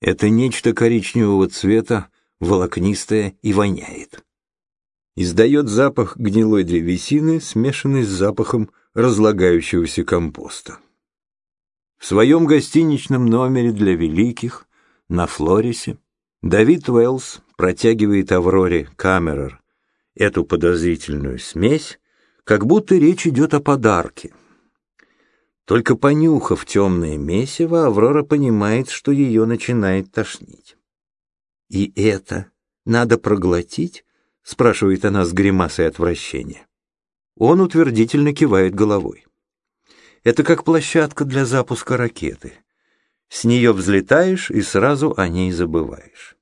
Это нечто коричневого цвета, волокнистое и воняет. Издает запах гнилой древесины, смешанный с запахом разлагающегося компоста. В своем гостиничном номере для великих на Флорисе Давид Уэллс протягивает Авроре Камерер эту подозрительную смесь, как будто речь идет о подарке. Только понюхав темное месиво, Аврора понимает, что ее начинает тошнить. «И это надо проглотить?» — спрашивает она с гримасой отвращения. Он утвердительно кивает головой. Это как площадка для запуска ракеты. С нее взлетаешь и сразу о ней забываешь.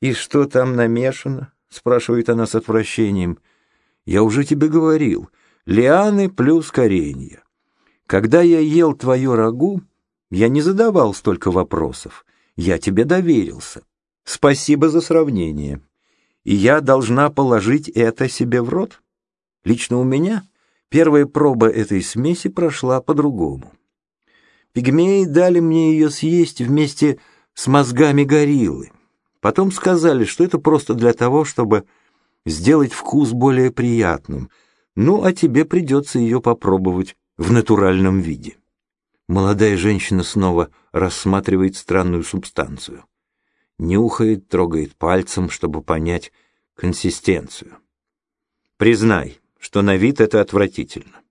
«И что там намешано?» — спрашивает она с отвращением. «Я уже тебе говорил. Лианы плюс коренья. Когда я ел твое рагу, я не задавал столько вопросов. Я тебе доверился. Спасибо за сравнение. И я должна положить это себе в рот? Лично у меня первая проба этой смеси прошла по-другому. Пигмеи дали мне ее съесть вместе с мозгами гориллы. Потом сказали, что это просто для того, чтобы сделать вкус более приятным. Ну, а тебе придется ее попробовать в натуральном виде. Молодая женщина снова рассматривает странную субстанцию. Нюхает, трогает пальцем, чтобы понять консистенцию. Признай, что на вид это отвратительно.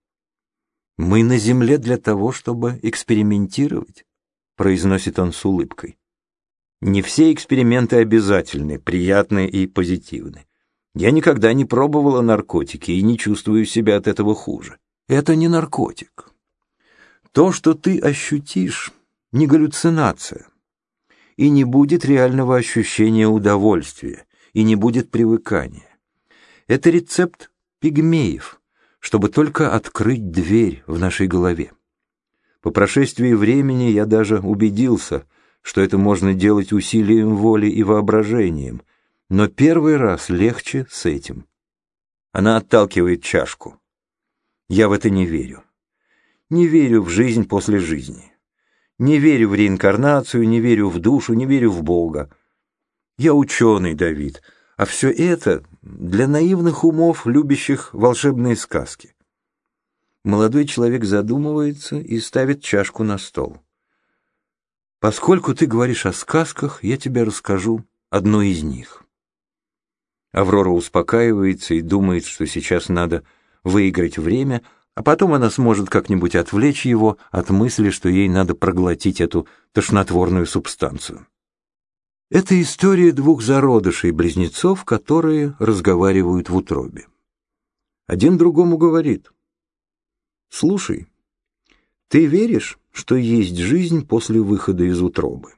«Мы на земле для того, чтобы экспериментировать», — произносит он с улыбкой. «Не все эксперименты обязательны, приятны и позитивны. Я никогда не пробовала наркотики и не чувствую себя от этого хуже. Это не наркотик. То, что ты ощутишь, не галлюцинация. И не будет реального ощущения удовольствия, и не будет привыкания. Это рецепт пигмеев, чтобы только открыть дверь в нашей голове. По прошествии времени я даже убедился, что это можно делать усилием воли и воображением, но первый раз легче с этим. Она отталкивает чашку. Я в это не верю. Не верю в жизнь после жизни. Не верю в реинкарнацию, не верю в душу, не верю в Бога. Я ученый, Давид, а все это для наивных умов, любящих волшебные сказки. Молодой человек задумывается и ставит чашку на стол. Поскольку ты говоришь о сказках, я тебе расскажу одну из них. Аврора успокаивается и думает, что сейчас надо выиграть время, а потом она сможет как-нибудь отвлечь его от мысли, что ей надо проглотить эту тошнотворную субстанцию. Это история двух зародышей-близнецов, которые разговаривают в утробе. Один другому говорит, «Слушай, ты веришь, что есть жизнь после выхода из утробы?»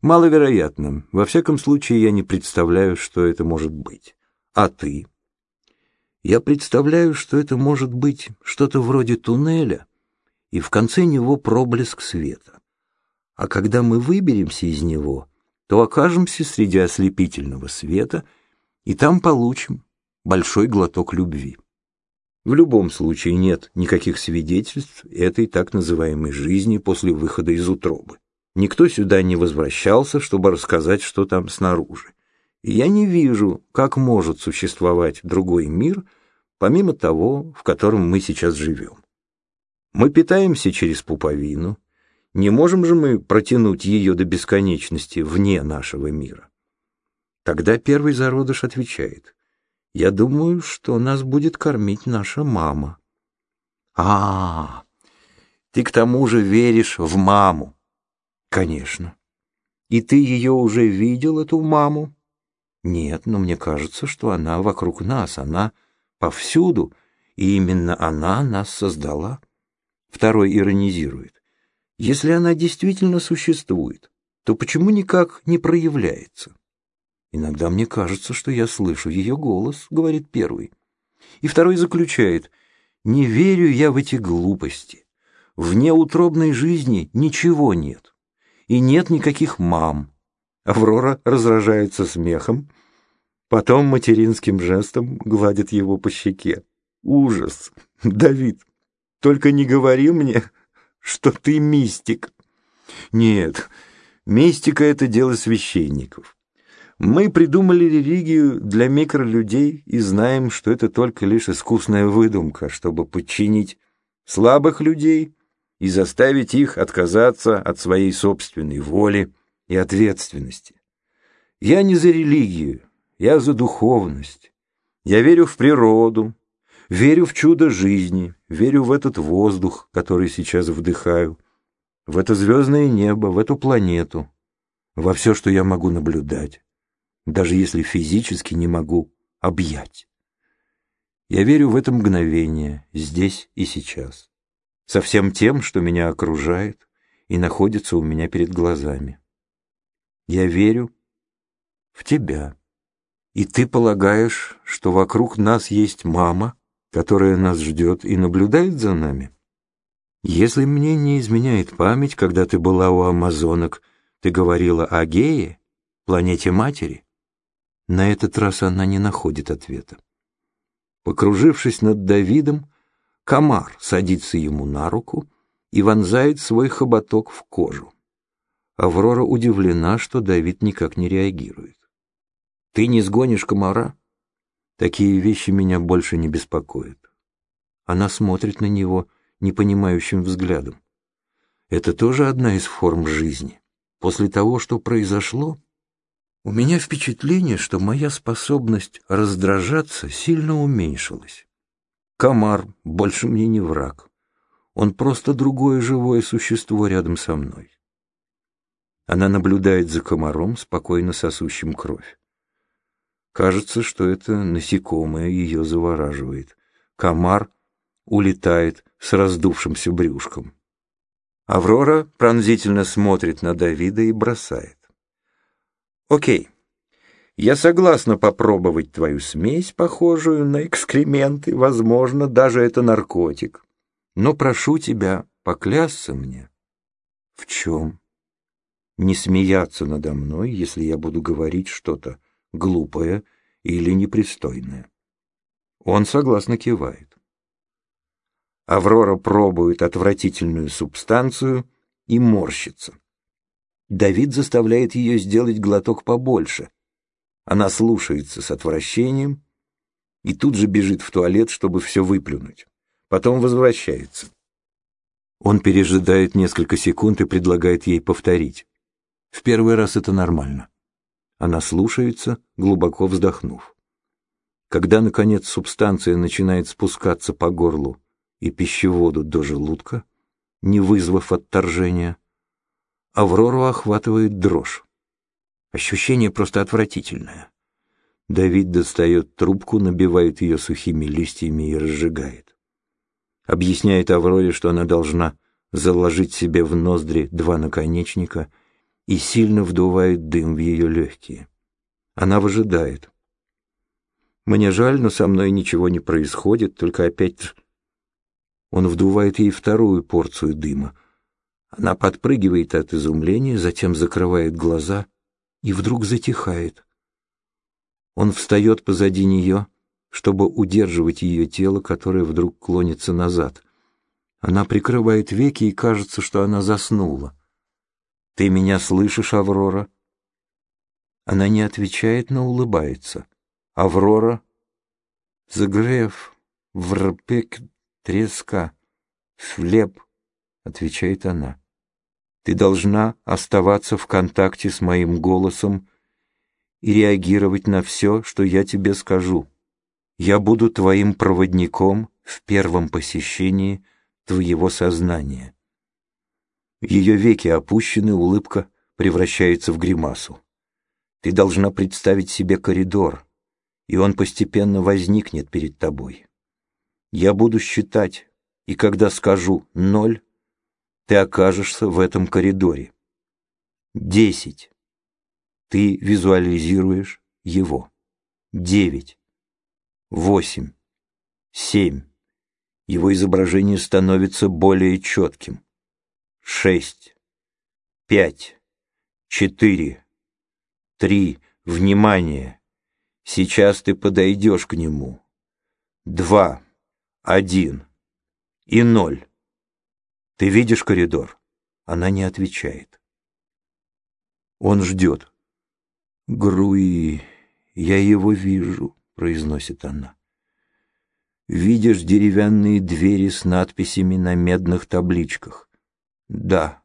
Маловероятно. Во всяком случае, я не представляю, что это может быть. А ты? Я представляю, что это может быть что-то вроде туннеля, и в конце него проблеск света. А когда мы выберемся из него, то окажемся среди ослепительного света, и там получим большой глоток любви. В любом случае нет никаких свидетельств этой так называемой жизни после выхода из утробы. Никто сюда не возвращался, чтобы рассказать, что там снаружи. Я не вижу, как может существовать другой мир, помимо того, в котором мы сейчас живем. Мы питаемся через пуповину. Не можем же мы протянуть ее до бесконечности вне нашего мира? Тогда первый зародыш отвечает. Я думаю, что нас будет кормить наша мама. А, -а, -а ты к тому же веришь в маму. Конечно. И ты ее уже видел, эту маму? Нет, но мне кажется, что она вокруг нас, она повсюду, и именно она нас создала. Второй иронизирует. Если она действительно существует, то почему никак не проявляется? Иногда мне кажется, что я слышу ее голос, говорит первый. И второй заключает, не верю я в эти глупости. Вне утробной жизни ничего нет и нет никаких мам. Аврора разражается смехом, потом материнским жестом гладит его по щеке. Ужас! Давид, только не говори мне, что ты мистик. Нет, Мистика — это дело священников. Мы придумали религию для микролюдей и знаем, что это только лишь искусная выдумка, чтобы подчинить слабых людей и заставить их отказаться от своей собственной воли и ответственности. Я не за религию, я за духовность. Я верю в природу, верю в чудо жизни, верю в этот воздух, который сейчас вдыхаю, в это звездное небо, в эту планету, во все, что я могу наблюдать, даже если физически не могу объять. Я верю в это мгновение, здесь и сейчас, со всем тем, что меня окружает и находится у меня перед глазами. Я верю в тебя. И ты полагаешь, что вокруг нас есть мама, которая нас ждет и наблюдает за нами? Если мне не изменяет память, когда ты была у амазонок, ты говорила о Гее, планете матери? На этот раз она не находит ответа. Покружившись над Давидом, комар садится ему на руку и вонзает свой хоботок в кожу. Аврора удивлена, что Давид никак не реагирует. «Ты не сгонишь комара?» Такие вещи меня больше не беспокоят. Она смотрит на него непонимающим взглядом. Это тоже одна из форм жизни. После того, что произошло, у меня впечатление, что моя способность раздражаться сильно уменьшилась. Комар больше мне не враг. Он просто другое живое существо рядом со мной. Она наблюдает за комаром, спокойно сосущим кровь. Кажется, что это насекомое ее завораживает. Комар улетает с раздувшимся брюшком. Аврора пронзительно смотрит на Давида и бросает. Окей. Я согласна попробовать твою смесь, похожую на экскременты, возможно, даже это наркотик. Но прошу тебя поклясться мне. В чем? Не смеяться надо мной, если я буду говорить что-то глупое или непристойное. Он согласно кивает. Аврора пробует отвратительную субстанцию и морщится. Давид заставляет ее сделать глоток побольше. Она слушается с отвращением и тут же бежит в туалет, чтобы все выплюнуть. Потом возвращается. Он пережидает несколько секунд и предлагает ей повторить. В первый раз это нормально. Она слушается, глубоко вздохнув. Когда, наконец, субстанция начинает спускаться по горлу и пищеводу до желудка, не вызвав отторжения, Аврору охватывает дрожь. Ощущение просто отвратительное. Давид достает трубку, набивает ее сухими листьями и разжигает. Объясняет Авроре, что она должна заложить себе в ноздри два наконечника и сильно вдувает дым в ее легкие. Она выжидает. Мне жаль, но со мной ничего не происходит, только опять... Он вдувает ей вторую порцию дыма — она подпрыгивает от изумления, затем закрывает глаза и вдруг затихает. Он встает позади нее, чтобы удерживать ее тело, которое вдруг клонится назад. Она прикрывает веки, и кажется, что она заснула. «Ты меня слышишь, Аврора?» Она не отвечает, но улыбается. «Аврора?» «Загрев, врпек, треска, флеб» отвечает она. Ты должна оставаться в контакте с моим голосом и реагировать на все, что я тебе скажу. Я буду твоим проводником в первом посещении твоего сознания. Ее веки опущены, улыбка превращается в гримасу. Ты должна представить себе коридор, и он постепенно возникнет перед тобой. Я буду считать, и когда скажу «ноль», ты окажешься в этом коридоре. Десять. Ты визуализируешь его. Девять. Восемь. Семь. Его изображение становится более четким. Шесть. Пять. Четыре. Три. Внимание. Сейчас ты подойдешь к нему. Два. Один. И ноль. «Ты видишь коридор?» Она не отвечает. Он ждет. «Груи, я его вижу», — произносит она. «Видишь деревянные двери с надписями на медных табличках?» «Да».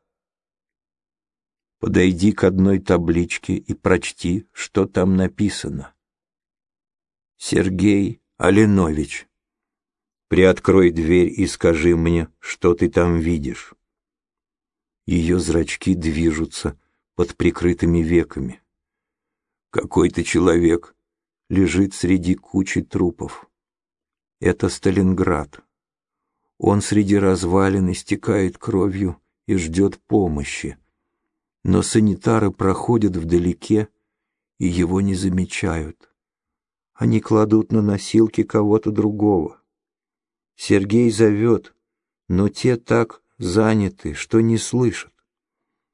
Подойди к одной табличке и прочти, что там написано. Сергей Алинович. Приоткрой дверь и скажи мне, что ты там видишь. Ее зрачки движутся под прикрытыми веками. Какой-то человек лежит среди кучи трупов. Это Сталинград. Он среди развалин истекает кровью и ждет помощи. Но санитары проходят вдалеке и его не замечают. Они кладут на носилки кого-то другого. Сергей зовет, но те так заняты, что не слышат.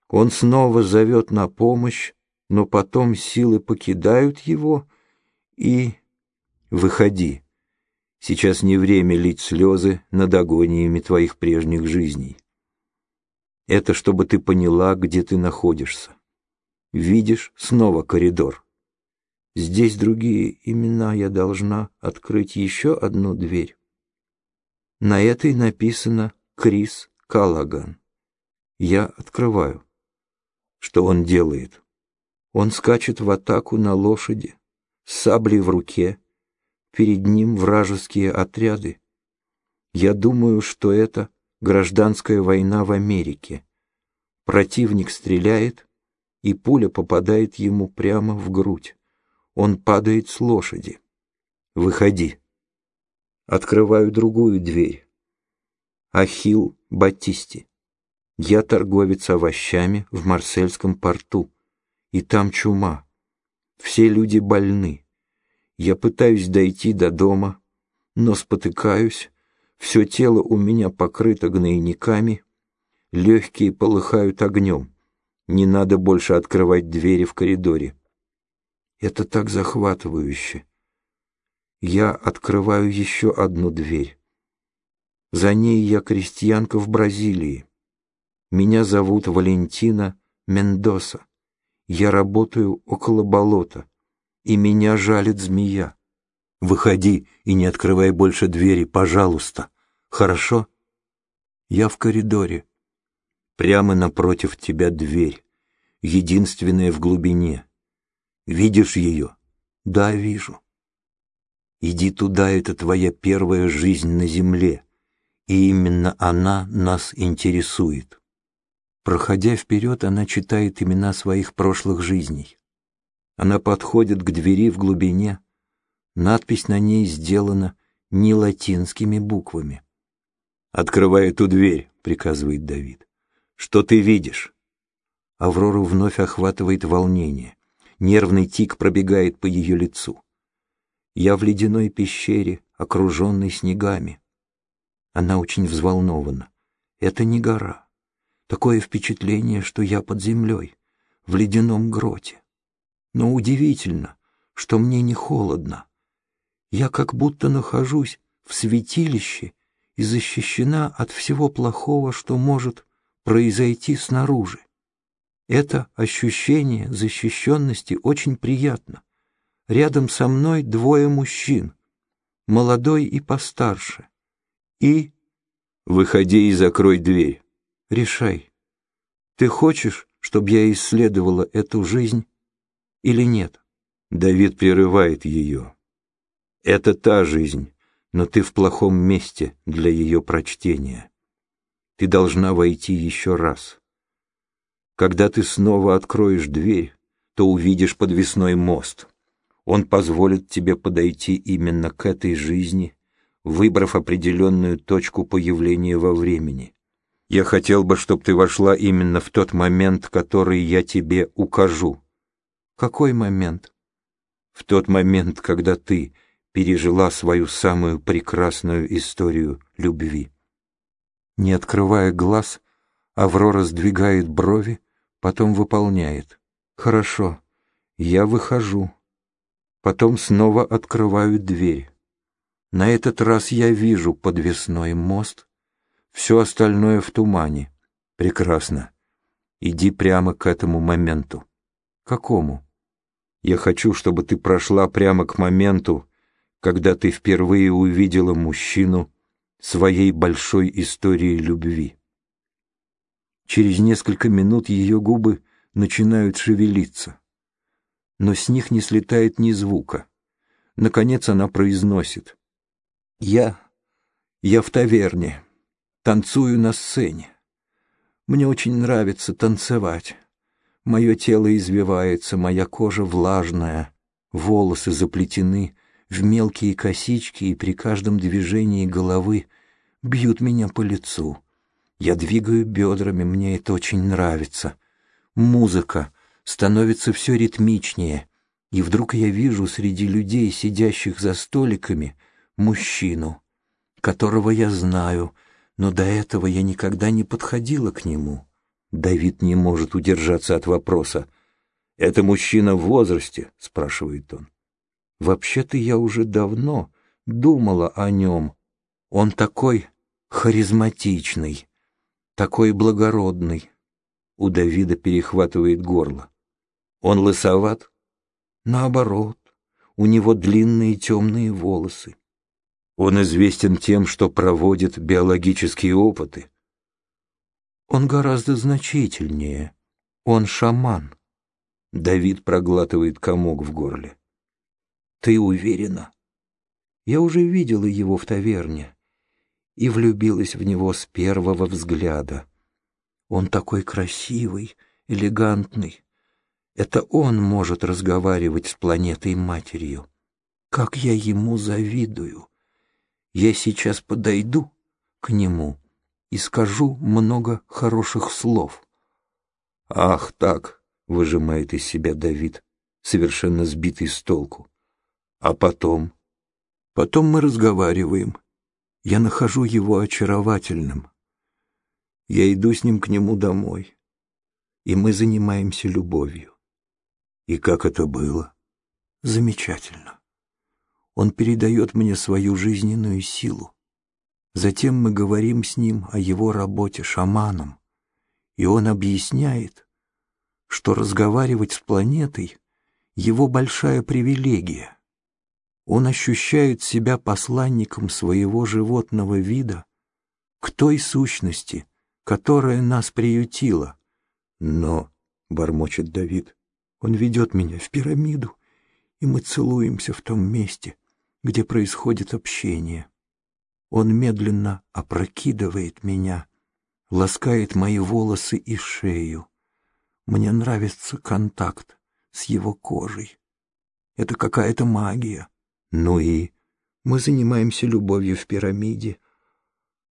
Он снова зовет на помощь, но потом силы покидают его и... Выходи. Сейчас не время лить слезы над агониями твоих прежних жизней. Это чтобы ты поняла, где ты находишься. Видишь снова коридор. Здесь другие имена я должна открыть еще одну дверь. На этой написано «Крис Каллаган». Я открываю. Что он делает? Он скачет в атаку на лошади, саблей в руке. Перед ним вражеские отряды. Я думаю, что это гражданская война в Америке. Противник стреляет, и пуля попадает ему прямо в грудь. Он падает с лошади. Выходи. Открываю другую дверь. Ахил Батисти. Я торговец овощами в Марсельском порту, и там чума. Все люди больны. Я пытаюсь дойти до дома, но спотыкаюсь, все тело у меня покрыто гнойниками, легкие полыхают огнем. Не надо больше открывать двери в коридоре. Это так захватывающе. Я открываю еще одну дверь. За ней я крестьянка в Бразилии. Меня зовут Валентина Мендоса. Я работаю около болота, и меня жалит змея. Выходи и не открывай больше двери, пожалуйста. Хорошо? Я в коридоре. Прямо напротив тебя дверь, единственная в глубине. Видишь ее? Да, вижу. Иди туда, это твоя первая жизнь на земле, и именно она нас интересует. Проходя вперед, она читает имена своих прошлых жизней. Она подходит к двери в глубине. Надпись на ней сделана не латинскими буквами. «Открывай эту дверь», — приказывает Давид. «Что ты видишь?» Аврору вновь охватывает волнение. Нервный тик пробегает по ее лицу. Я в ледяной пещере, окруженной снегами. Она очень взволнована. Это не гора. Такое впечатление, что я под землей, в ледяном гроте. Но удивительно, что мне не холодно. Я как будто нахожусь в святилище и защищена от всего плохого, что может произойти снаружи. Это ощущение защищенности очень приятно. Рядом со мной двое мужчин, молодой и постарше. И... Выходи и закрой дверь. Решай, ты хочешь, чтобы я исследовала эту жизнь или нет? Давид прерывает ее. Это та жизнь, но ты в плохом месте для ее прочтения. Ты должна войти еще раз. Когда ты снова откроешь дверь, то увидишь подвесной мост. Он позволит тебе подойти именно к этой жизни, выбрав определенную точку появления во времени. Я хотел бы, чтобы ты вошла именно в тот момент, который я тебе укажу. Какой момент? В тот момент, когда ты пережила свою самую прекрасную историю любви. Не открывая глаз, Аврора сдвигает брови, потом выполняет. Хорошо, я выхожу. Потом снова открываю дверь. На этот раз я вижу подвесной мост, все остальное в тумане. Прекрасно. Иди прямо к этому моменту. Какому? Я хочу, чтобы ты прошла прямо к моменту, когда ты впервые увидела мужчину своей большой истории любви. Через несколько минут ее губы начинают шевелиться, но с них не слетает ни звука. Наконец она произносит. «Я... я в таверне, танцую на сцене. Мне очень нравится танцевать. Мое тело извивается, моя кожа влажная, волосы заплетены в мелкие косички и при каждом движении головы бьют меня по лицу. Я двигаю бедрами, мне это очень нравится. Музыка становится все ритмичнее, и вдруг я вижу среди людей, сидящих за столиками, мужчину, которого я знаю, но до этого я никогда не подходила к нему. Давид не может удержаться от вопроса. «Это мужчина в возрасте?» — спрашивает он. «Вообще-то я уже давно думала о нем. Он такой харизматичный, такой благородный». У Давида перехватывает горло. «Он лысоват?» «Наоборот, у него длинные темные волосы. Он известен тем, что проводит биологические опыты. Он гораздо значительнее. Он шаман. Давид проглатывает комок в горле. Ты уверена? Я уже видела его в таверне и влюбилась в него с первого взгляда. Он такой красивый, элегантный. Это он может разговаривать с планетой-матерью. Как я ему завидую. Я сейчас подойду к нему и скажу много хороших слов. «Ах, так!» — выжимает из себя Давид, совершенно сбитый с толку. «А потом?» «Потом мы разговариваем. Я нахожу его очаровательным. Я иду с ним к нему домой, и мы занимаемся любовью. И как это было? Замечательно. Он передает мне свою жизненную силу. Затем мы говорим с ним о его работе шаманом, и он объясняет, что разговаривать с планетой — его большая привилегия. Он ощущает себя посланником своего животного вида к той сущности, которая нас приютила. Но, — бормочет Давид, — он ведет меня в пирамиду, и мы целуемся в том месте, где происходит общение. Он медленно опрокидывает меня, ласкает мои волосы и шею. Мне нравится контакт с его кожей. Это какая-то магия. Ну и мы занимаемся любовью в пирамиде,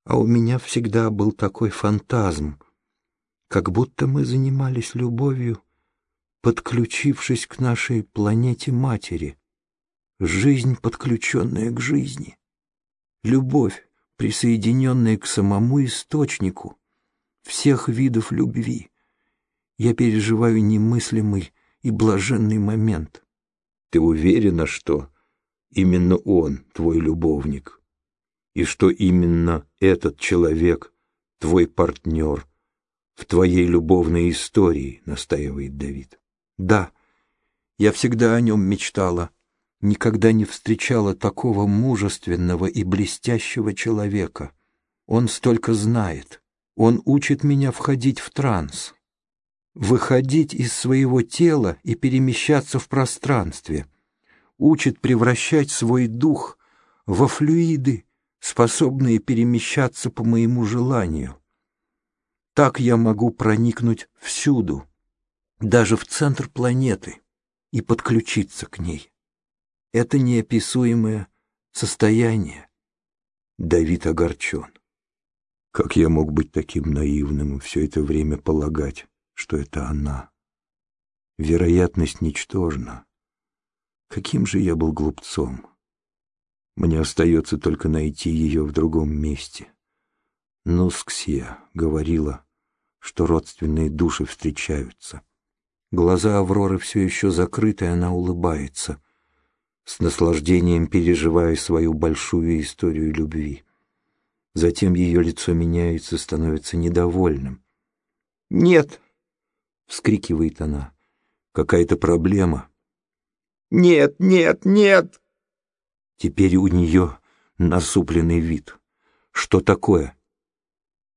а у меня всегда был такой фантазм, как будто мы занимались любовью, подключившись к нашей планете-матери. Жизнь, подключенная к жизни любовь, присоединенная к самому источнику всех видов любви. Я переживаю немыслимый и блаженный момент. Ты уверена, что именно он твой любовник, и что именно этот человек твой партнер в твоей любовной истории, настаивает Давид. Да, я всегда о нем мечтала, никогда не встречала такого мужественного и блестящего человека. Он столько знает. Он учит меня входить в транс, выходить из своего тела и перемещаться в пространстве, учит превращать свой дух во флюиды, способные перемещаться по моему желанию. Так я могу проникнуть всюду, даже в центр планеты, и подключиться к ней. Это неописуемое состояние. Давид огорчен. Как я мог быть таким наивным и все это время полагать, что это она? Вероятность ничтожна. Каким же я был глупцом? Мне остается только найти ее в другом месте. Нусксия говорила, что родственные души встречаются. Глаза Авроры все еще закрыты, и она улыбается — с наслаждением переживая свою большую историю любви. Затем ее лицо меняется, становится недовольным. «Нет!» — вскрикивает она. Какая-то проблема. Нет, нет, нет. Теперь у нее насупленный вид. Что такое?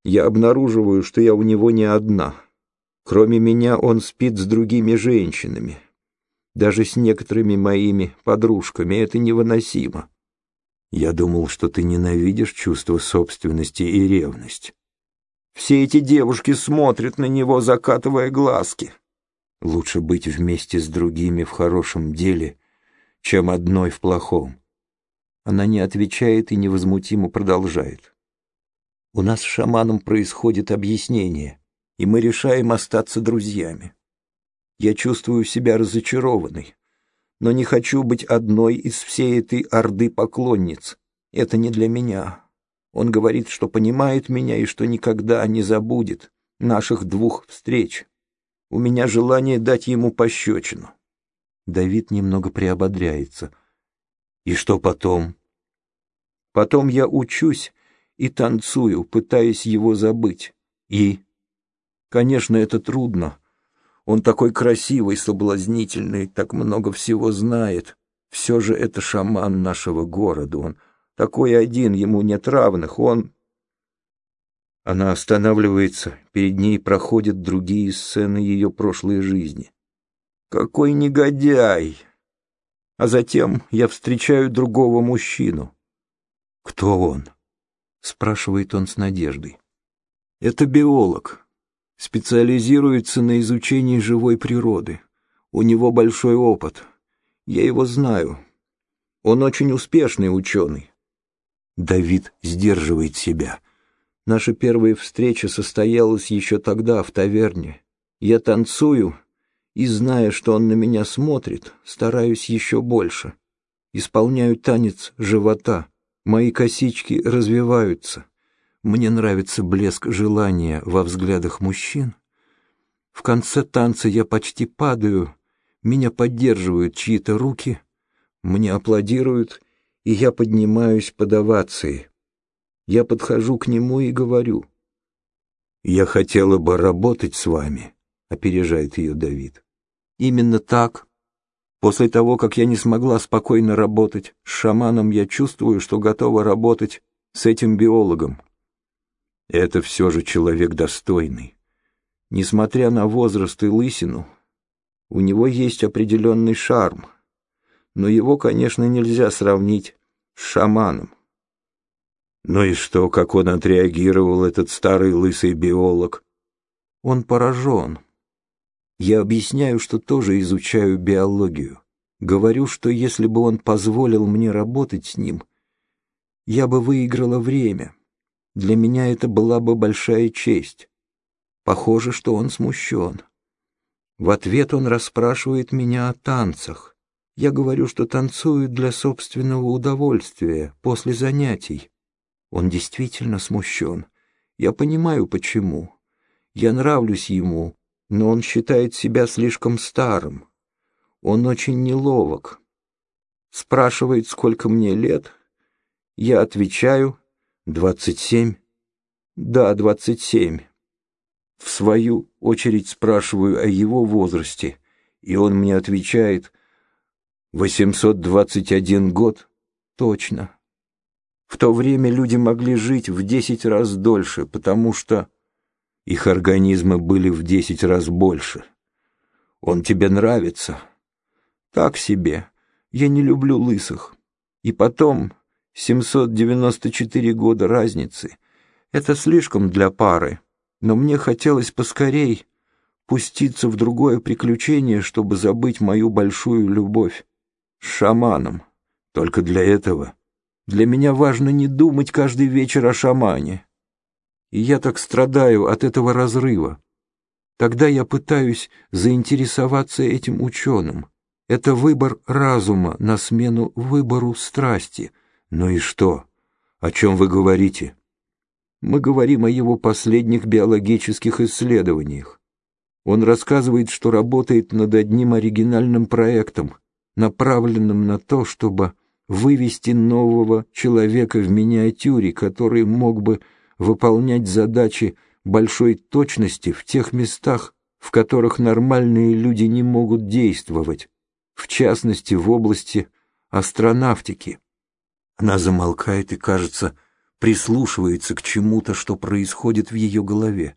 Я обнаруживаю, что я у него не одна. Кроме меня он спит с другими женщинами. Даже с некоторыми моими подружками это невыносимо. Я думал, что ты ненавидишь чувство собственности и ревность. Все эти девушки смотрят на него, закатывая глазки. Лучше быть вместе с другими в хорошем деле, чем одной в плохом. Она не отвечает и невозмутимо продолжает. У нас с шаманом происходит объяснение, и мы решаем остаться друзьями. Я чувствую себя разочарованной, но не хочу быть одной из всей этой орды поклонниц. Это не для меня. Он говорит, что понимает меня и что никогда не забудет наших двух встреч. У меня желание дать ему пощечину. Давид немного приободряется. И что потом? Потом я учусь и танцую, пытаясь его забыть. И? Конечно, это трудно, он такой красивый, соблазнительный, так много всего знает. Все же это шаман нашего города. Он такой один, ему нет равных. Он... Она останавливается, перед ней проходят другие сцены ее прошлой жизни. Какой негодяй! А затем я встречаю другого мужчину. Кто он? Спрашивает он с надеждой. Это биолог, специализируется на изучении живой природы. У него большой опыт. Я его знаю. Он очень успешный ученый. Давид сдерживает себя. Наша первая встреча состоялась еще тогда в таверне. Я танцую и, зная, что он на меня смотрит, стараюсь еще больше. Исполняю танец живота. Мои косички развиваются. Мне нравится блеск желания во взглядах мужчин. В конце танца я почти падаю, меня поддерживают чьи-то руки, мне аплодируют, и я поднимаюсь под овацией. Я подхожу к нему и говорю. «Я хотела бы работать с вами», — опережает ее Давид. «Именно так. После того, как я не смогла спокойно работать с шаманом, я чувствую, что готова работать с этим биологом. Это все же человек достойный. Несмотря на возраст и лысину, у него есть определенный шарм, но его, конечно, нельзя сравнить с шаманом. Ну и что, как он отреагировал, этот старый лысый биолог? Он поражен. Я объясняю, что тоже изучаю биологию. Говорю, что если бы он позволил мне работать с ним, я бы выиграла время. Для меня это была бы большая честь. Похоже, что он смущен. В ответ он расспрашивает меня о танцах. Я говорю, что танцую для собственного удовольствия, после занятий. Он действительно смущен. Я понимаю, почему. Я нравлюсь ему, но он считает себя слишком старым. Он очень неловок. Спрашивает, сколько мне лет. Я отвечаю, Двадцать семь? Да, двадцать семь. В свою очередь спрашиваю о его возрасте, и он мне отвечает восемьсот двадцать один год. Точно. В то время люди могли жить в десять раз дольше, потому что их организмы были в десять раз больше. Он тебе нравится? Так себе. Я не люблю лысых. И потом 794 года разницы. Это слишком для пары, но мне хотелось поскорей пуститься в другое приключение, чтобы забыть мою большую любовь с шаманом. Только для этого. Для меня важно не думать каждый вечер о шамане. И я так страдаю от этого разрыва. Тогда я пытаюсь заинтересоваться этим ученым. Это выбор разума на смену выбору страсти — ну и что? О чем вы говорите? Мы говорим о его последних биологических исследованиях. Он рассказывает, что работает над одним оригинальным проектом, направленным на то, чтобы вывести нового человека в миниатюре, который мог бы выполнять задачи большой точности в тех местах, в которых нормальные люди не могут действовать, в частности в области астронавтики. Она замолкает и, кажется, прислушивается к чему-то, что происходит в ее голове.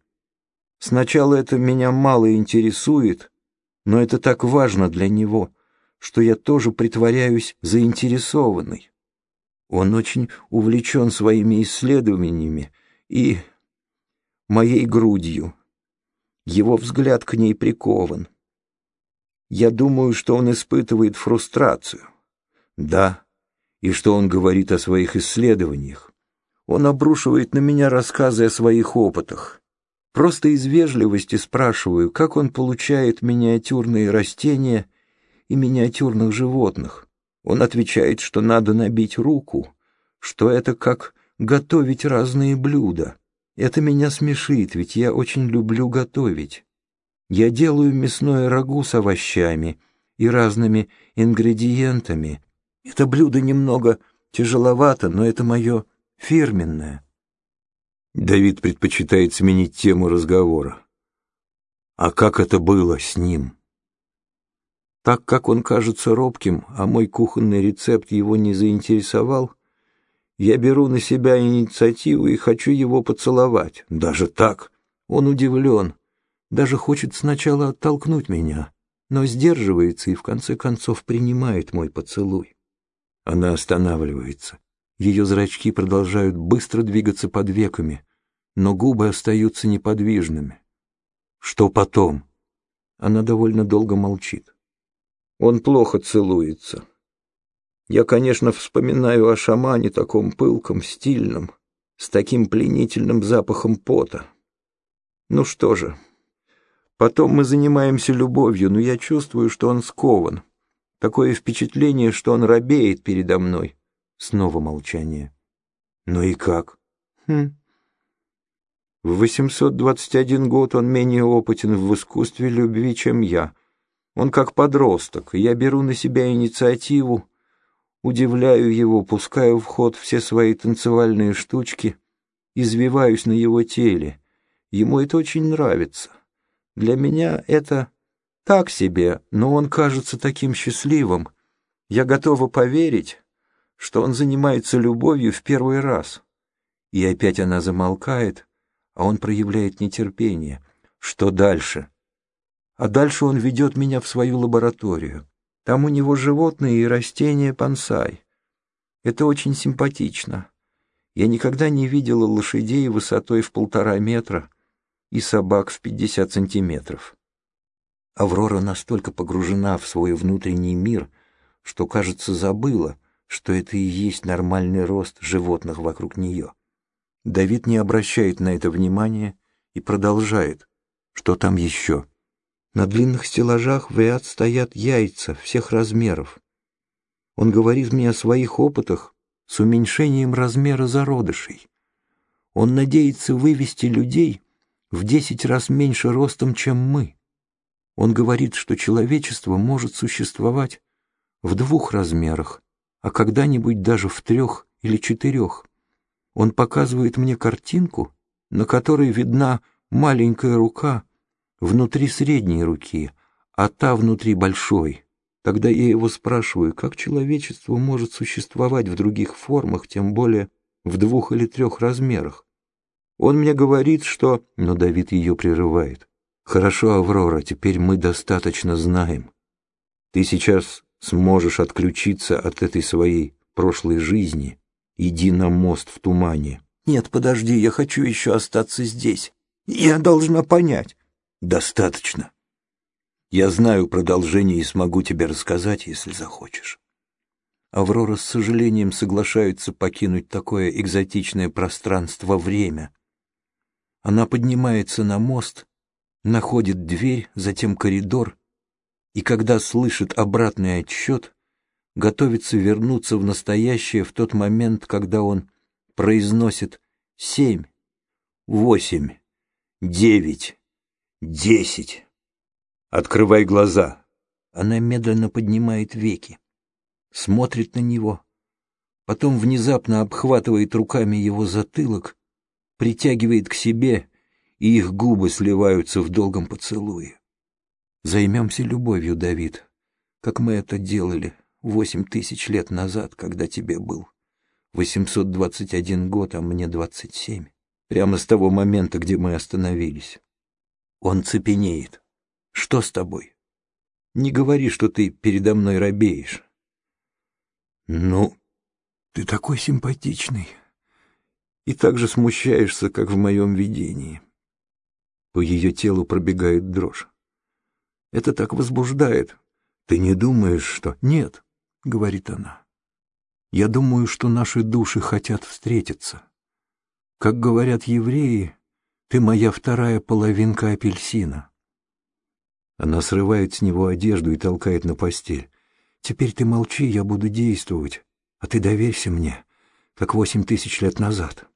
Сначала это меня мало интересует, но это так важно для него, что я тоже притворяюсь заинтересованной. Он очень увлечен своими исследованиями и моей грудью. Его взгляд к ней прикован. Я думаю, что он испытывает фрустрацию. Да, и что он говорит о своих исследованиях. Он обрушивает на меня рассказы о своих опытах. Просто из вежливости спрашиваю, как он получает миниатюрные растения и миниатюрных животных. Он отвечает, что надо набить руку, что это как готовить разные блюда. Это меня смешит, ведь я очень люблю готовить. Я делаю мясное рагу с овощами и разными ингредиентами. Это блюдо немного тяжеловато, но это мое фирменное. Давид предпочитает сменить тему разговора. А как это было с ним? Так как он кажется робким, а мой кухонный рецепт его не заинтересовал, я беру на себя инициативу и хочу его поцеловать. Даже так. Он удивлен. Даже хочет сначала оттолкнуть меня, но сдерживается и в конце концов принимает мой поцелуй. Она останавливается. Ее зрачки продолжают быстро двигаться под веками, но губы остаются неподвижными. Что потом? Она довольно долго молчит. Он плохо целуется. Я, конечно, вспоминаю о шамане таком пылком, стильном, с таким пленительным запахом пота. Ну что же, потом мы занимаемся любовью, но я чувствую, что он скован. Такое впечатление, что он робеет передо мной. Снова молчание. Ну и как? Хм. В 821 год он менее опытен в искусстве любви, чем я. Он как подросток, я беру на себя инициативу, удивляю его, пускаю в ход все свои танцевальные штучки, извиваюсь на его теле. Ему это очень нравится. Для меня это так себе, но он кажется таким счастливым. Я готова поверить, что он занимается любовью в первый раз. И опять она замолкает, а он проявляет нетерпение. Что дальше? А дальше он ведет меня в свою лабораторию. Там у него животные и растения пансай. Это очень симпатично. Я никогда не видела лошадей высотой в полтора метра и собак в пятьдесят сантиметров. Аврора настолько погружена в свой внутренний мир, что, кажется, забыла, что это и есть нормальный рост животных вокруг нее. Давид не обращает на это внимания и продолжает. Что там еще? На длинных стеллажах в ряд стоят яйца всех размеров. Он говорит мне о своих опытах с уменьшением размера зародышей. Он надеется вывести людей в десять раз меньше ростом, чем мы. Он говорит, что человечество может существовать в двух размерах, а когда-нибудь даже в трех или четырех. Он показывает мне картинку, на которой видна маленькая рука внутри средней руки, а та внутри большой. Тогда я его спрашиваю, как человечество может существовать в других формах, тем более в двух или трех размерах. Он мне говорит, что... Но Давид ее прерывает. «Хорошо, Аврора, теперь мы достаточно знаем. Ты сейчас сможешь отключиться от этой своей прошлой жизни. Иди на мост в тумане». «Нет, подожди, я хочу еще остаться здесь. Я должна понять. Достаточно. Я знаю продолжение и смогу тебе рассказать, если захочешь. Аврора с сожалением соглашается покинуть такое экзотичное пространство-время. Она поднимается на мост, находит дверь, затем коридор, и когда слышит обратный отсчет, готовится вернуться в настоящее в тот момент, когда он произносит семь, восемь, девять, Десять. Открывай глаза. Она медленно поднимает веки, смотрит на него, потом внезапно обхватывает руками его затылок, притягивает к себе и их губы сливаются в долгом поцелуе. Займемся любовью, Давид, как мы это делали восемь тысяч лет назад, когда тебе был 821 год, а мне 27. Прямо с того момента, где мы остановились. Он цепенеет. Что с тобой? Не говори, что ты передо мной робеешь. Ну, ты такой симпатичный. И так же смущаешься, как в моем видении. По ее телу пробегает дрожь. Это так возбуждает. Ты не думаешь, что... Нет, говорит она. Я думаю, что наши души хотят встретиться. Как говорят евреи, ты моя вторая половинка апельсина. Она срывает с него одежду и толкает на постель. Теперь ты молчи, я буду действовать, а ты доверься мне, как восемь тысяч лет назад.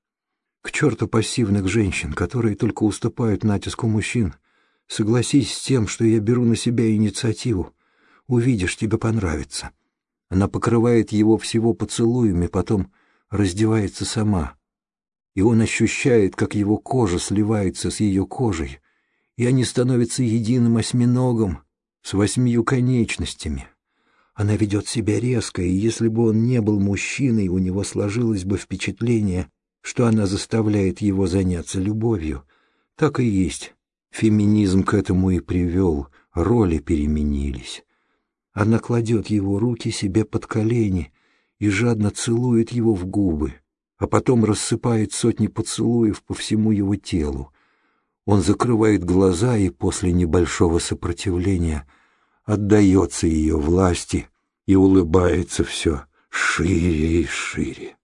К черту пассивных женщин, которые только уступают натиску мужчин. Согласись с тем, что я беру на себя инициативу. Увидишь, тебе понравится. Она покрывает его всего поцелуями, потом раздевается сама. И он ощущает, как его кожа сливается с ее кожей, и они становятся единым осьминогом с восьмию конечностями. Она ведет себя резко, и если бы он не был мужчиной, у него сложилось бы впечатление, что она заставляет его заняться любовью. Так и есть. Феминизм к этому и привел, роли переменились. Она кладет его руки себе под колени и жадно целует его в губы, а потом рассыпает сотни поцелуев по всему его телу, он закрывает глаза и после небольшого сопротивления отдается ее власти и улыбается все шире и шире.